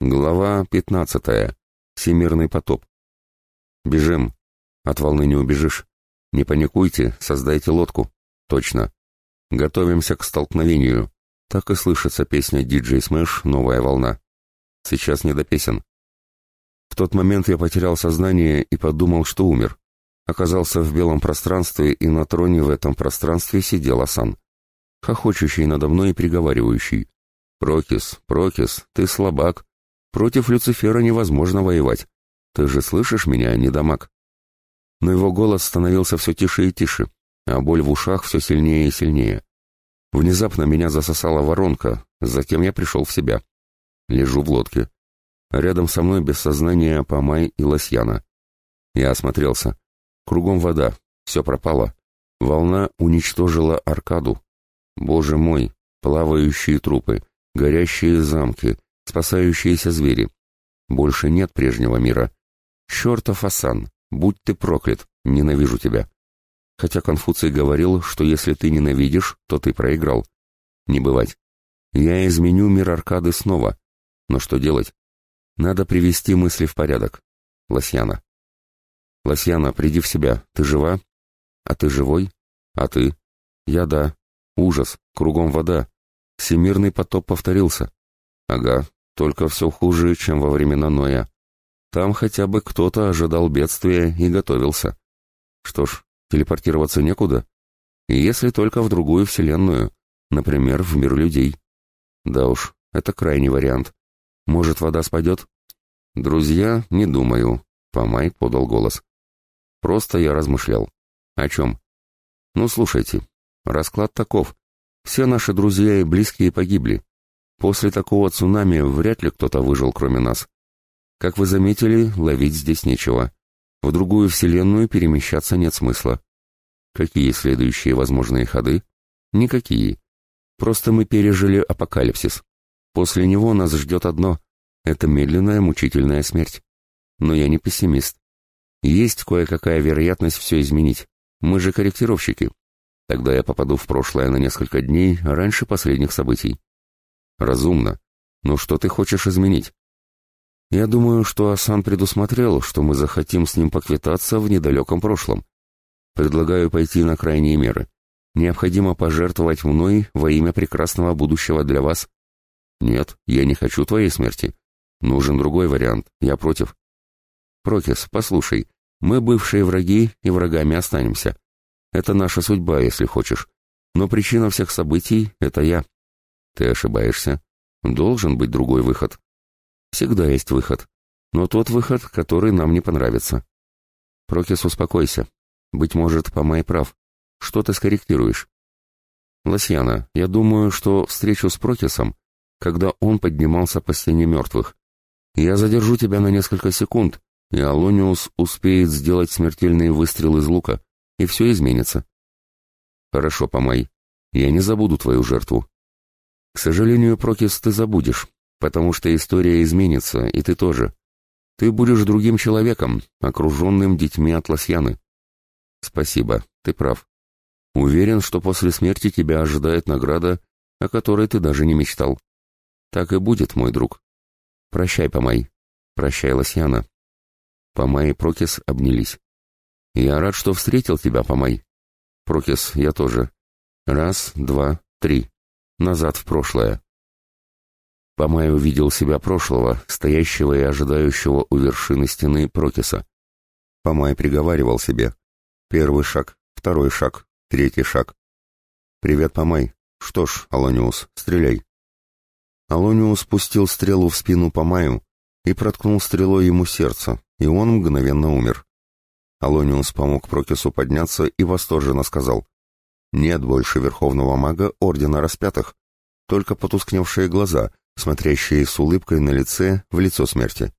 Глава 15. Всемирный потоп. Бежим. От волны не убежишь. Не паникуйте, создайте лодку. Точно. Готовимся к столкновению. Так и слышится песня DJ Smash «Новая волна». Сейчас не до песен. В тот момент я потерял сознание и подумал, что умер. Оказался в белом пространстве, и на троне в этом пространстве сидел Асан. Хохочущий надо мной и приговаривающий. «Прокис, Прокис, ты слабак, Против Люцифера невозможно воевать. Ты же слышишь меня, недомаг?» Но его голос становился все тише и тише, а боль в ушах все сильнее и сильнее. Внезапно меня засосала воронка, затем я пришел в себя. Лежу в лодке. Рядом со мной без сознания Памай и Лосьяна. Я осмотрелся. Кругом вода, все пропало. Волна уничтожила аркаду. Боже мой, плавающие трупы, горящие замки, спасающиеся звери. Больше нет прежнего мира. Чертов Асан, будь ты проклят, ненавижу тебя. Хотя Конфуций говорил, что если ты ненавидишь, то ты проиграл. Не бывать. Я изменю мир Аркады снова. Но что делать? Надо привести мысли в порядок. Лосьяна. Лосьяна, приди в себя. Ты жива? А ты живой? А ты? Я да. Ужас. Кругом вода. Всемирный потоп повторился. Ага, только все хуже, чем во времена Ноя. Там хотя бы кто-то ожидал бедствия и готовился. Что ж, телепортироваться некуда. Если только в другую вселенную, например, в мир людей. Да уж, это крайний вариант. Может, вода спадет? Друзья, не думаю, Помай подал голос. Просто я размышлял. О чем? Ну, слушайте, расклад таков. Все наши друзья и близкие погибли. После такого цунами вряд ли кто-то выжил, кроме нас. Как вы заметили, ловить здесь нечего. В другую вселенную перемещаться нет смысла. Какие следующие возможные ходы? Никакие. Просто мы пережили апокалипсис. После него нас ждет одно — это медленная мучительная смерть. Но я не пессимист. Есть кое-какая вероятность все изменить. Мы же корректировщики. Тогда я попаду в прошлое на несколько дней раньше последних событий. Разумно. Но что ты хочешь изменить? Я думаю, что Асан предусмотрел, что мы захотим с ним поквитаться в недалеком прошлом. Предлагаю пойти на крайние меры. Необходимо пожертвовать мной во имя прекрасного будущего для вас. Нет, я не хочу твоей смерти. Нужен другой вариант. Я против. Прокис, послушай, мы бывшие враги и врагами останемся. Это наша судьба, если хочешь. Но причина всех событий — это я. Ты ошибаешься. Должен быть другой выход. Всегда есть выход. Но тот выход, который нам не понравится. Прокис, успокойся. Быть может, Помай прав. Что ты скорректируешь? Лосьяна, я думаю, что встречу с Прокисом, когда он поднимался по стене мертвых. Я задержу тебя на несколько секунд, и Алониус успеет сделать смертельный выстрел из лука, и все изменится. Хорошо, Помай. Я не забуду твою жертву. К сожалению, Прокис, ты забудешь, потому что история изменится, и ты тоже. Ты будешь другим человеком, окруженным детьми от Лосьяны. Спасибо, ты прав. Уверен, что после смерти тебя ожидает награда, о которой ты даже не мечтал. Так и будет, мой друг. Прощай, Помай. Прощай, Лосьяна. Помай и Прокис обнялись. Я рад, что встретил тебя, Помай. Прокис, я тоже. Раз, два, три назад в прошлое. Помай увидел себя прошлого, стоящего и ожидающего у вершины стены Прокиса. Помай приговаривал себе. Первый шаг, второй шаг, третий шаг. «Привет, Помай. Что ж, Алониус, стреляй». Алониус спустил стрелу в спину Помаю и проткнул стрелой ему сердце, и он мгновенно умер. Алониус помог Прокису подняться и восторженно сказал. Нет больше верховного мага Ордена Распятых, только потускневшие глаза, смотрящие с улыбкой на лице в лицо смерти.